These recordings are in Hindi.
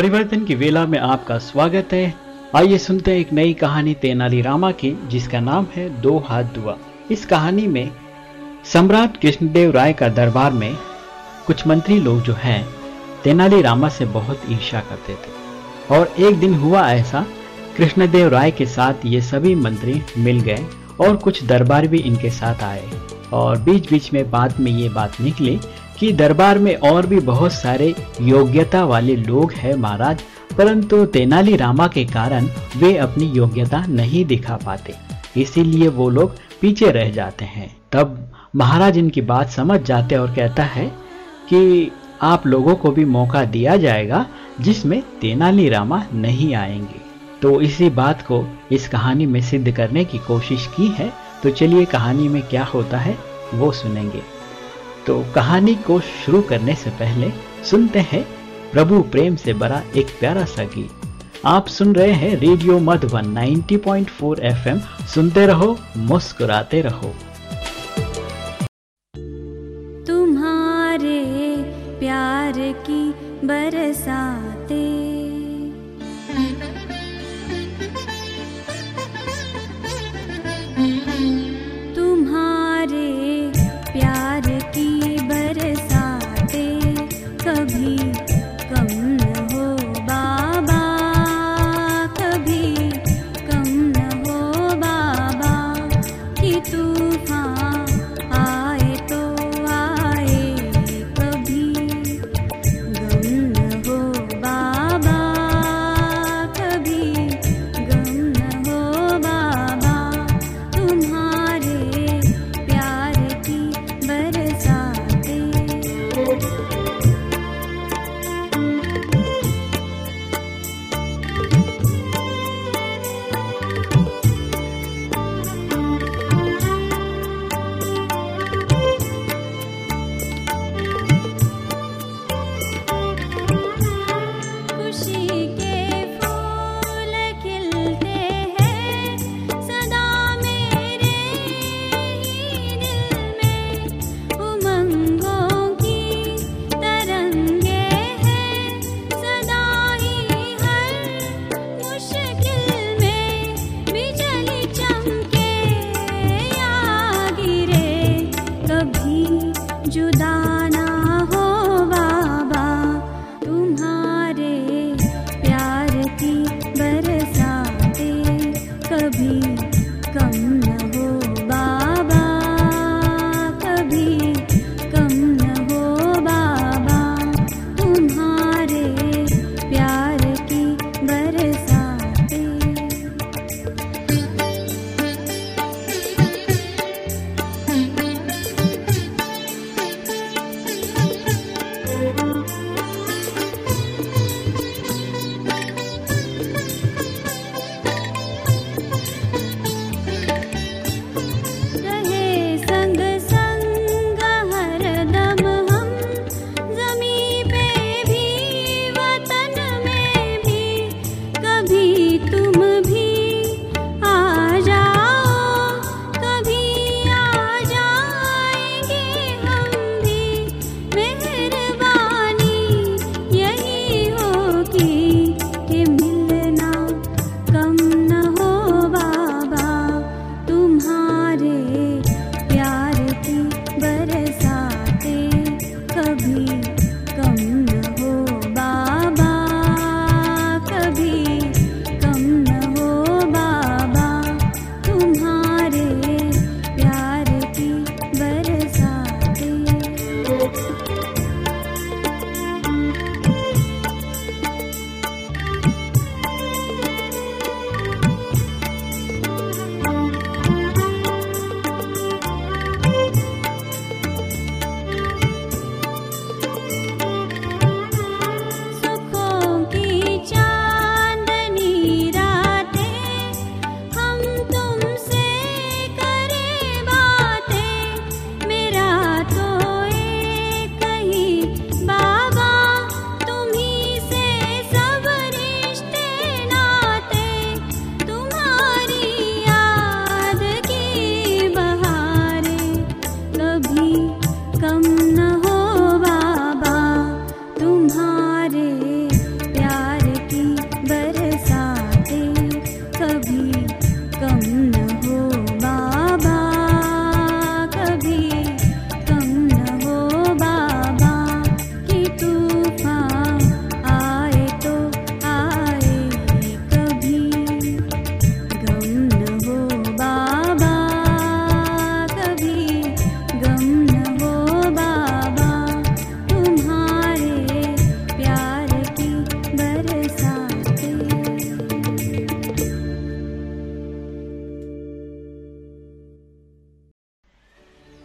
परिवर्तन की वेला में आपका स्वागत है। आइए सुनते हैं एक नई कहानी तेनाली रामा की, जिसका नाम है दो हाथ दुआ। इस कहानी में सम्राट कृष्णदेव राय का दरबार में कुछ मंत्री लोग जो हैं, तेनाली रामा से बहुत ईर्ष्या करते थे। और एक दिन हुआ ऐसा, कृष्णदेव राय के साथ ये सभी मंत्री मिल गए और कुछ दरबार भी इनके साथ आए। और बीच बीच में बाद में ये बात निकली कि दरबार में और भी बहुत सारे योग्यता वाले लोग हैं महाराज, परंतु तेनाली रामा के कारण वे अपनी योग्यता नहीं दिखा पाते। इसीलिए वो लोग पीछे रह जाते हैं। तब महाराज इनकी बात समझ जाते और कहता है कि आप लोगों को भी मौका दिया जाएगा जिसमें तेनाली रामा नहीं आएँगे। तो इसी बात को इस कहानी में सिद्ध करने की कोशिश की है। तो चलिए कहानी में क्या होता है वो सुनेंगे। तो कहानी को शुरू करने से पहले सुनते हैं प्रभु प्रेम से बड़ा एक प्यारा सा गीत। आप सुन रहे हैं रेडियो मधुबन 90.4 एफएम। सुनते रहो, मुस्कुराते रहो। तुम्हारे प्यार की बरसाते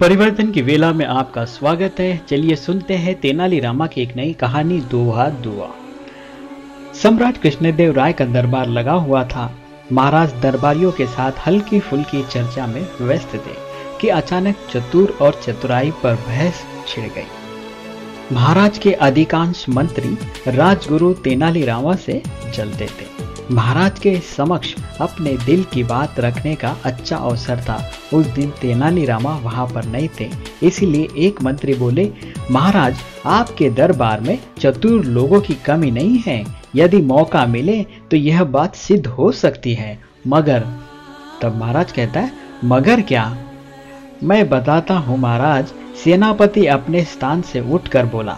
परिवर्तन की वेला में आपका स्वागत है। चलिए सुनते हैं तेनालीरामा की एक नई कहानी दो हाथ दुआ सम्राट कृष्णदेव राय का दरबार लगा हुआ था। महाराज दरबारियों के साथ हल्की फुल्की चर्चा में व्यस्त थे कि अचानक चतुर और चतुराई पर बहस छिड़ गई। महाराज के अधिकांश मंत्री राजगुरु तेनालीरामा से जलते थे। महाराज के समक्ष अपने दिल की बात रखने का अच्छा अवसर था। उस दिन तेनालीरामा वहाँ पर नहीं थे। इसीलिए एक मंत्री बोले, महाराज, आपके दरबार में चतुर लोगों की कमी नहीं है। यदि मौका मिले तो यह बात सिद्ध हो सकती है। मगर तब महाराज कहता है, मगर क्या? मैं बताता हूँ महाराज, सेनापति अपने स्थान से उठकर बोला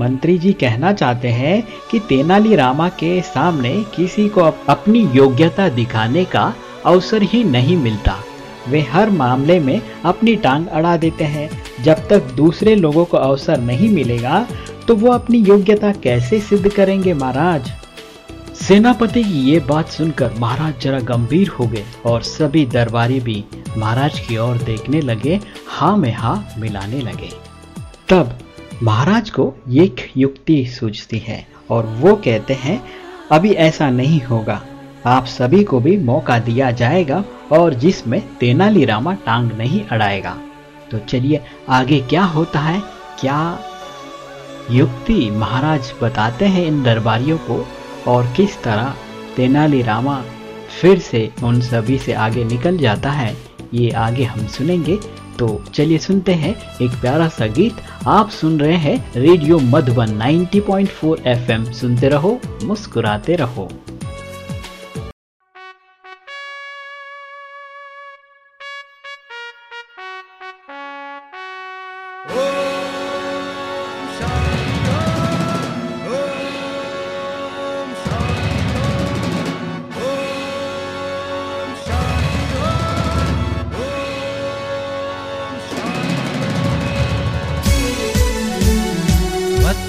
मंत्री जी कहना चाहते हैं कि तेनालीरामा के सामने किसी को अपनी योग्यता दिखाने का अवसर ही नहीं मिलता। वे हर मामले में अपनी टांग अड़ा देते हैं। जब तक दूसरे लोगों को अवसर नहीं मिलेगा तो वो अपनी योग्यता कैसे सिद्ध करेंगे महाराज? सेनापति की ये बात सुनकर महाराज जरा गंभीर हो गए और सभी दरबारी भी महाराज की ओर देखने लगे हाँ में हाँ मिलाने लगे। तब महाराज को एक युक्ति सूझती है और वो कहते हैं, अभी ऐसा नहीं होगा। आप सभी को भी मौका दिया जाएगा और जिसमें तेनालीरामा टांग नहीं अड़ाएगा। तो चलिए आगे क्या होता है? क्या युक्ति महाराज बताते हैं इन दरबारियों को और किस तरह तेनालीरामा फिर से उन सभी से आगे निकल जाता है? ये आगे हम सुनेंगे। तो चलिए सुनते हैं एक प्यारा सा गीत। आप सुन रहे हैं रेडियो मधुबन 90.4 एफएम। सुनते रहो, मुस्कुराते रहो।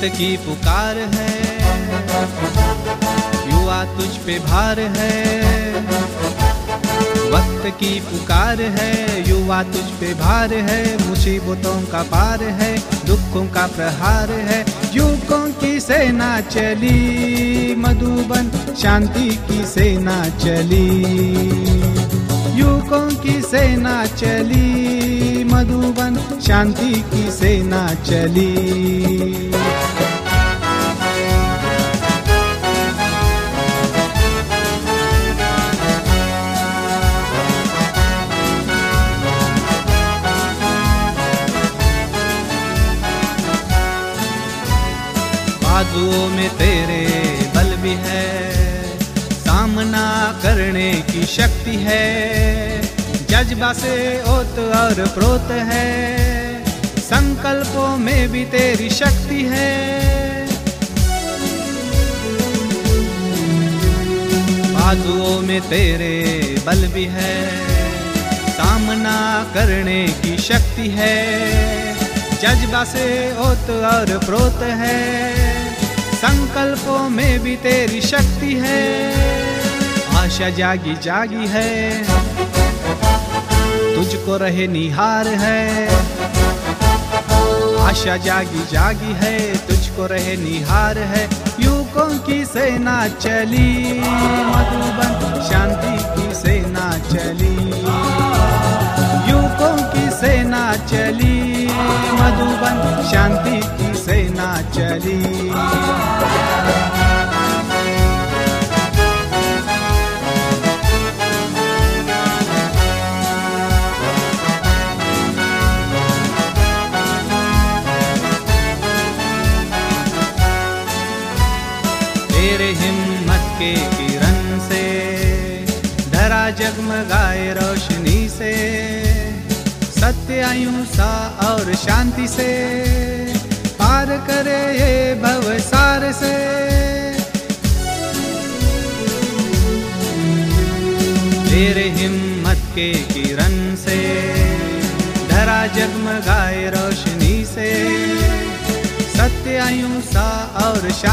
वक्त की पुकार है। युवा तुझ पे भार है। वक्त की पुकार है। युवा तुझ पे भार है। मुसीबतों का पार है। दुखों का प्रहार है। युवकों की सेना चली। मधुबन शांति की सेना चली। युवकों की सेना चली। मधुबन शांति की सेना चली। बाजुओं में तेरे बल भी है। सामना करने की शक्ति है। जज्बा से ओत और प्रोत है। संकल्पों में भी तेरी शक्ति है। बाजुओं में तेरे बल भी है। सामना करने की शक्ति है। जज्बा से ओत और प्रोत है। संकल्पों में भी तेरी शक्ति है। आशा जागी जागी है। तुझको रहे निहार है। आशा जागी जागी है। तुझको रहे निहार है। युगों की सेना चली। मधुबन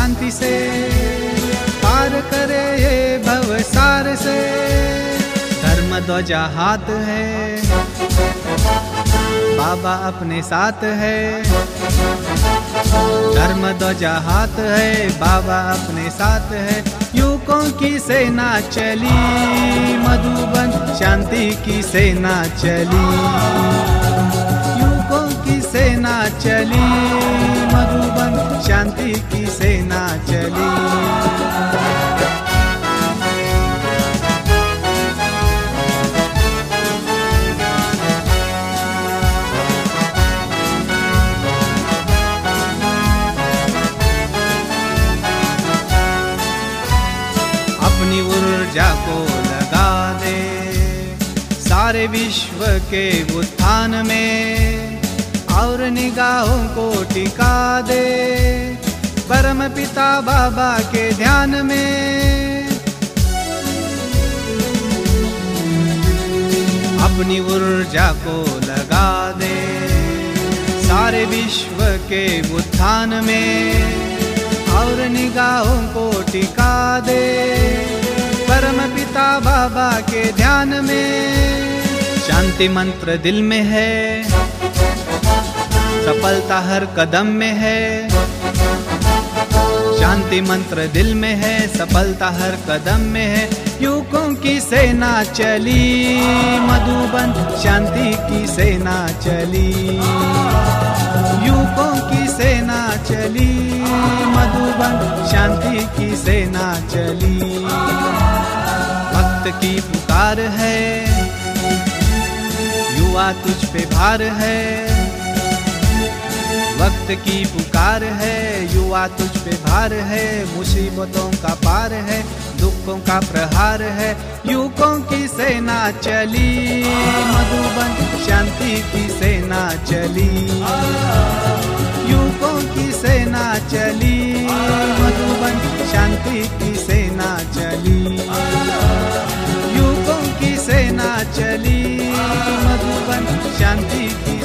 शांति से पार करे ये भवसार से। धर्म ध्वजा हाथ है, बाबा अपने साथ है। धर्म ध्वजा हाथ है, बाबा अपने साथ है। युगों की सेना चली, मधुबन शांति की सेना चली। युगों की सेना चली, मधुबन शांति की सेना चली। अपनी ऊर्जा को लगा दे सारे विश्व के उत्थान में। और निगाहों को टिका दे। परम पिता बाबा के ध्यान में। अपनी ऊर्जा को लगा दे। सारे विश्व के उत्थान में। और निगाहों को टिका दे। परम पिता बाबा के ध्यान में। शांति मंत्र दिल में है। सफलता हर कदम में है। शांति मंत्र दिल में है, सफलता हर कदम में है। युगों की सेना चली, मधुबन शांति की सेना चली। युगों की सेना चली, मधुबन शांति की सेना चली। भक्त की पुकार है, युवा तुझ पे भार है। वक्त की पुकार है, युवा तुझ पे भार है, मुसीबतों का पार है, दुखों का प्रहार है युगों की सेना चली, मधुबन शांति की सेना चली युगों की सेना चली, मधुबन शांति की सेना चली युगों की सेना चली, मधुबन शांति की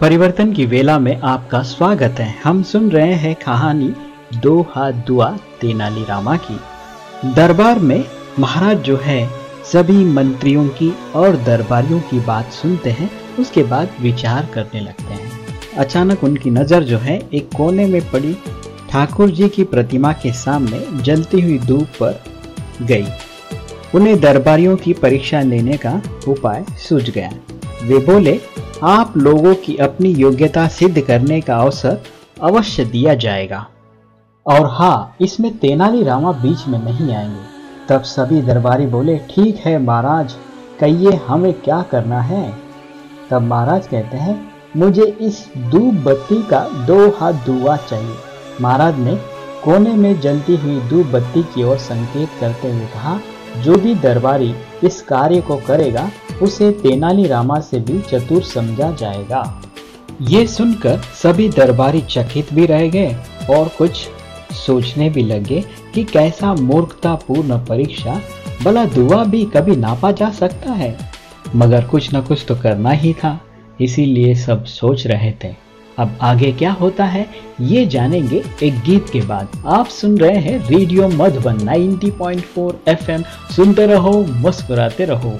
परिवर्तन की वेला में आपका स्वागत है। हम सुन रहे हैं कहानी दो हाथ दुआ तेनाली रामा की। दरबार में महाराज जो है, सभी मंत्रियों की और दरबारियों की बात सुनते हैं, उसके बाद विचार करने लगते हैं। अचानक उनकी नज़र जो है, एक कोने में पड़ी। ठाकुर जी की प्रतिमा के सामने जलती हुई धूप पर गई। उन्हें दरबारियों की परीक्षा लेने का उपाय सूझ गया। वे बोले आप लोगों की अपनी योग्यता सिद्ध करने का अवसर अवश्य दिया जाएगा। और हाँ इसमें तेनाली रामा बीच में नहीं आएँगे। तब सभी दरबारी बोले, ठीक है महाराज, कहिए हमें क्या करना है? तब महाराज कहते हैं, मुझे इस धूप बत्ती का दो हाथ दुआ चाहिए। महाराज ने कोने में जलती हुई धूप बत्ती की ओर संकेत करते हुए कहा, जो भी दरबारी इस कार्य को करेगा, उसे तेनाली रामा से भी चतुर समझा जाएगा। ये सुनकर सभी दरबारी चकित भी रह गए और कुछ सोचने भी लगे कि कैसा मूर्खतापूर्ण परीक्षा, भला दुआ भी कभी नापा जा सकता है। मगर कुछ न कुछ तो करना ही था, इसीलिए सब सोच रहे थे। अब आगे क्या होता है, ये जानेंगे एक गीत के बाद। आप सुन रहे हैं रेडियो मधुबन 90.4 एफएम। सुनते रहो, मुस्कुराते रहो।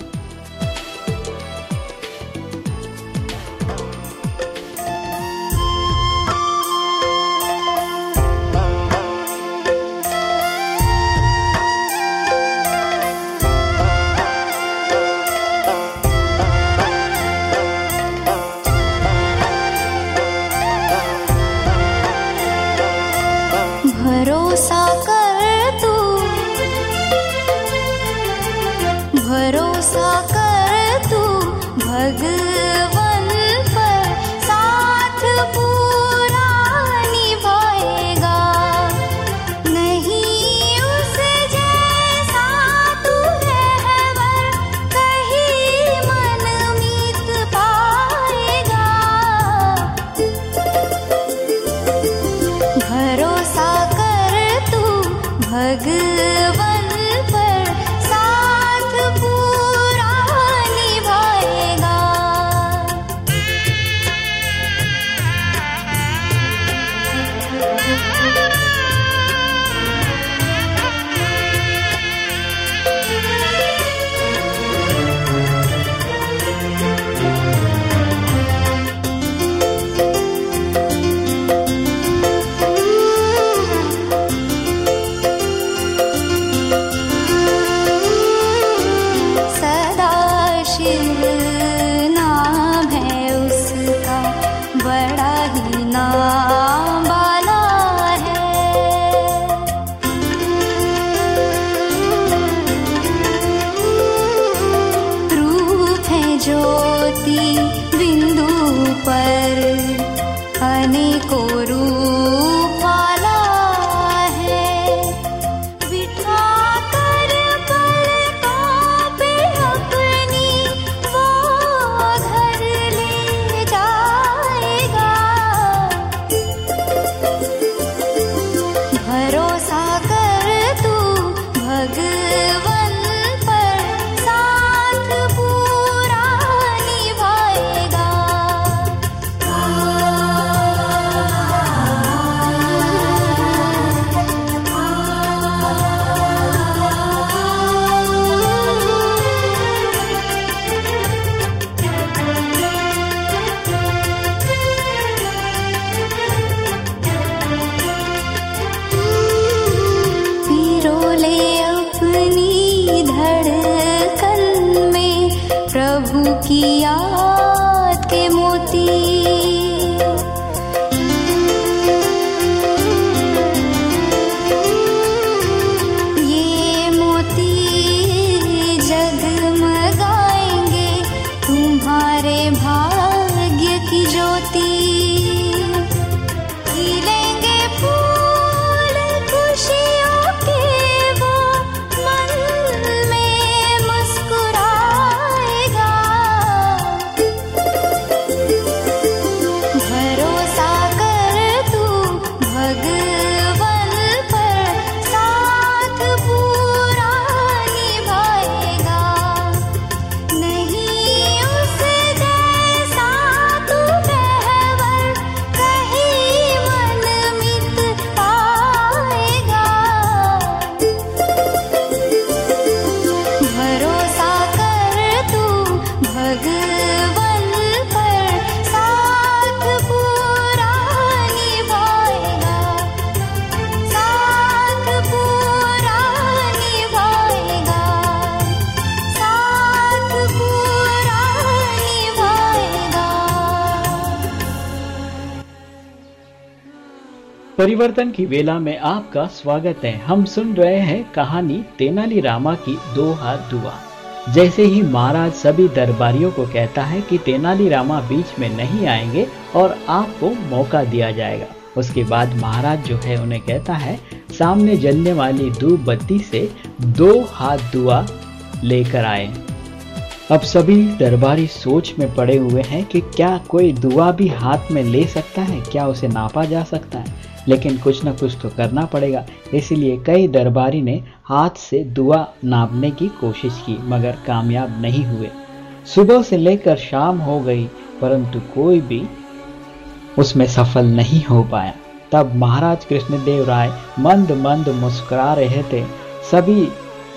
परिवर्तन की वेला में आपका स्वागत है। हम सुन रहे हैं कहानी तेनाली रामा की दो हाथ दुआ। जैसे ही महाराज सभी दरबारियों को कहता है कि तेनाली रामा बीच में नहीं आएँगे और आपको मौका दिया जाएगा। उसके बाद महाराज जो है उन्हें कहता है, सामने जलने वाली धूप बत्ती से दो हाथ दुआ लेकर आए। अब सभी दरबारी सोच में पड़े हुए हैं कि क्या कोई दुआ भी हाथ में ले सकता है, क्या उसे नापा जा सकता है। लेकिन कुछ ना कुछ तो करना पड़ेगा। इसलिए कई दरबारी ने हाथ से दुआ नापने की कोशिश की, मगर कामयाब नहीं हुए। सुबह से लेकर शाम हो गई, परंतु कोई भी उसमें सफल नहीं हो पाया। तब महाराज कृष्णदेव राय मंद मंद मुस्कुरा रहे थे। सभी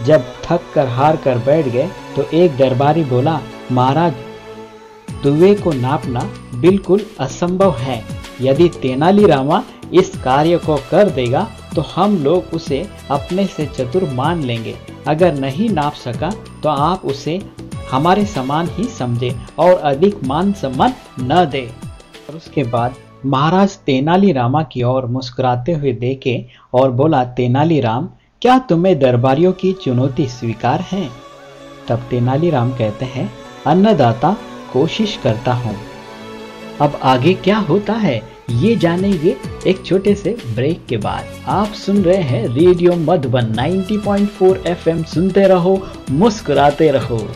जब थक कर हार कर बैठ गए तो एक दरबारी बोला, महाराज, दुए को नापना बिल्कुल असंभव है। यदि तेनालीरामा इस कार्य को कर देगा तो हम लोग उसे अपने से चतुर मान लेंगे। अगर नहीं नाप सका तो आप उसे हमारे समान ही समझे और अधिक मान सम्मान न दे। और उसके बाद महाराज तेनालीरामा की ओर मुस्कुराते हुए देखे और बोला तेनालीराम क्या तुम्हें दरबारियों की चुनौती स्वीकार है? तब तेनालीराम कहते हैं, अन्नदाता, कोशिश करता हूँ। अब आगे क्या होता है? ये जानेंगे एक छोटे से ब्रेक के बाद। आप सुन रहे हैं रेडियो मधुबन 90.4 एफएम सुनते रहो, मुस्कुराते रहो।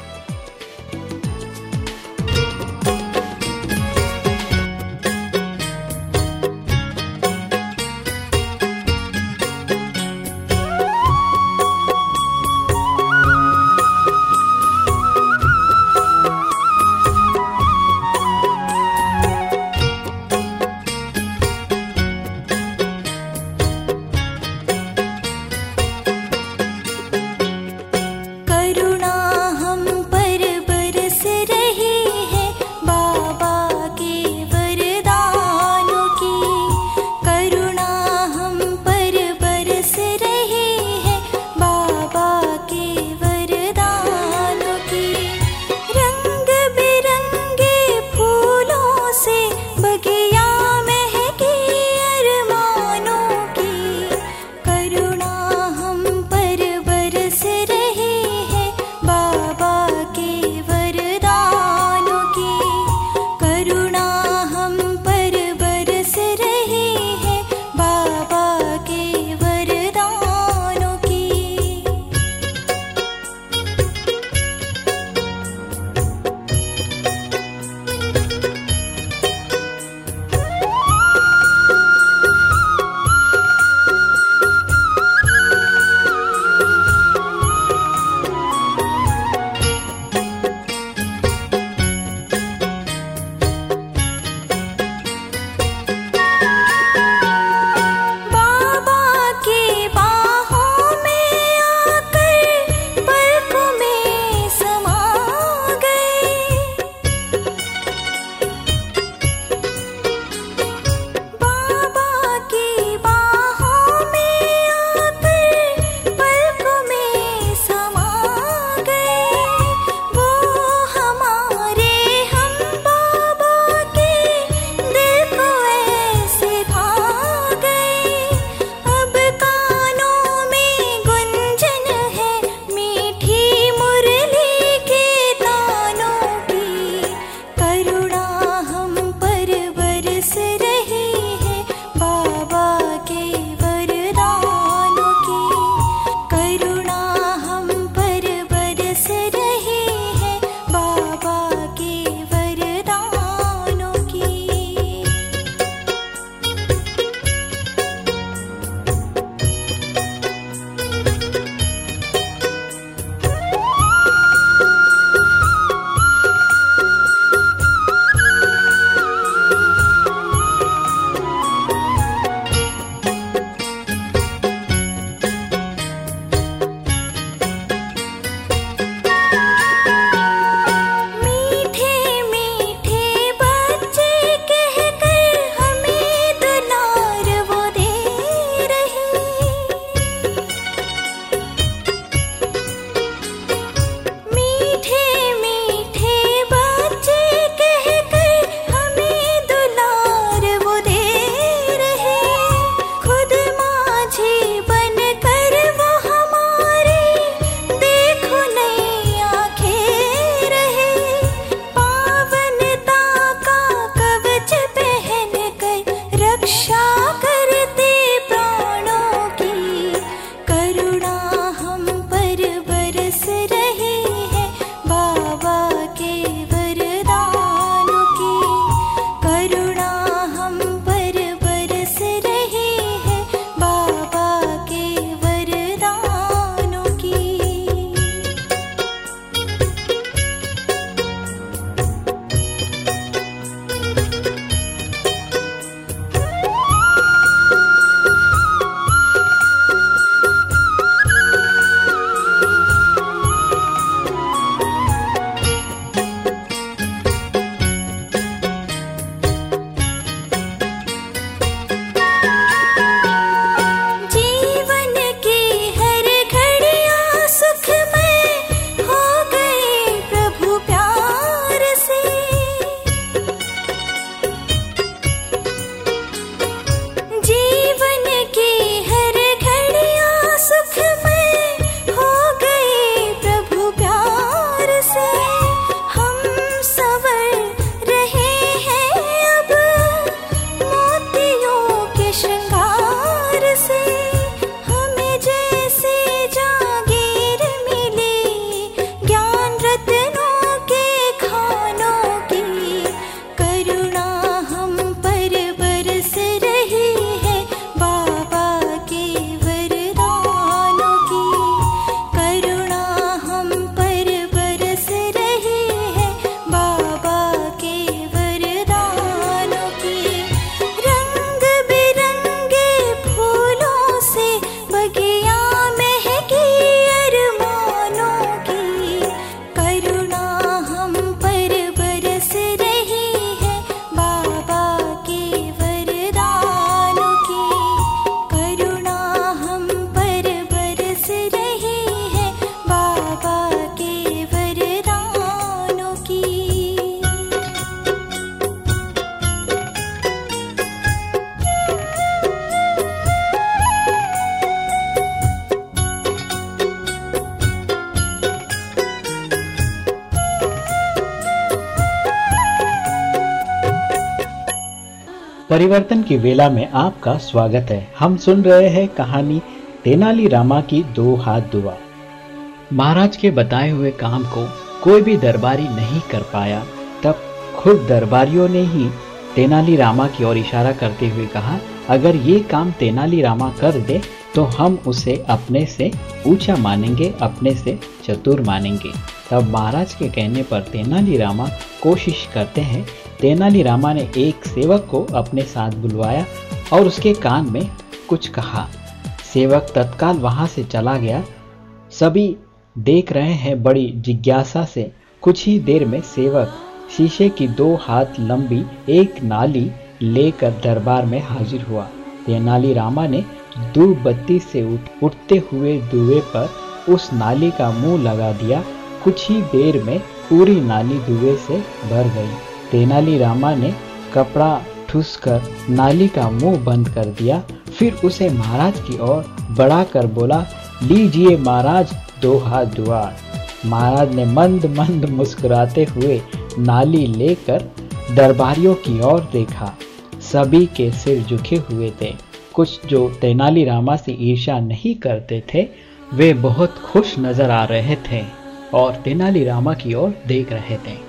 परिवर्तन की वेला में आपका स्वागत है। हम सुन रहे हैं कहानी तेनाली रामा की दो हाथ दुआ। महाराज के बताए हुए काम को कोई भी दरबारी नहीं कर पाया, तब खुद दरबारियों ने ही तेनाली रामा की ओर इशारा करते हुए कहा, अगर ये काम तेनाली रामा कर दे तो हम उसे अपने से ऊँचा मानेंगे, अपने से चतुर मानेंगे। तब महाराज के कहने पर तेनाली रामा कोशिश करते हैं तेनाली रामा ने एक सेवक को अपने साथ बुलवाया और उसके कान में कुछ कहा। सेवक तत्काल वहाँ से चला गया। सभी देख रहे हैं बड़ी जिज्ञासा से। कुछ ही देर में सेवक शीशे की दो हाथ लंबी एक नाली लेकर दरबार में हाजिर हुआ। तेनाली रामा ने धूप बत्ती से उठ, उठते हुए धुएँ पर उस नाली का मुँह लगा दिया। कुछ ही देर में पूरी नाली धुएँ से भर गई। तेनाली रामा ने कपड़ा ठूस कर नाली का मुँह बंद कर दिया। फिर उसे महाराज की ओर बढ़ाकर बोला, लीजिए महाराज दो हाथ दुआ महाराज ने मंद मंद मुस्कुराते हुए नाली लेकर दरबारियों की ओर देखा। सभी के सिर झुके हुए थे। कुछ जो तेनाली रामा से ईर्ष्या नहीं करते थे, वे बहुत खुश नज़र आ रहे थे और तेनाली रामा की ओर देख रहे थे।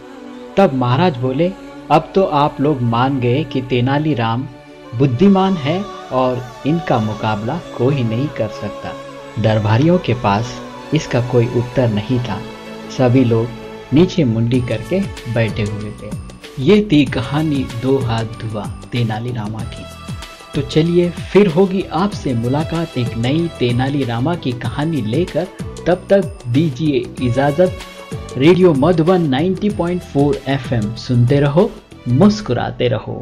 तब महाराज बोले, अब तो आप लोग मान गए कि तेनाली राम बुद्धिमान है और इनका मुकाबला कोई नहीं कर सकता। दरबारियों के पास इसका कोई उत्तर नहीं था। सभी लोग नीचे मुंडी करके बैठे हुए थे। ये थी कहानी दो हाथ धुआ तेनाली रामा की। तो चलिए, फिर होगी आपसे मुलाकात एक नई तेनाली रामा की कहानी लेकर तब तक दीजिए इजाज़त। रेडियो मधुबन 90.4 एफएम सुनते रहो मुस्कुराते रहो।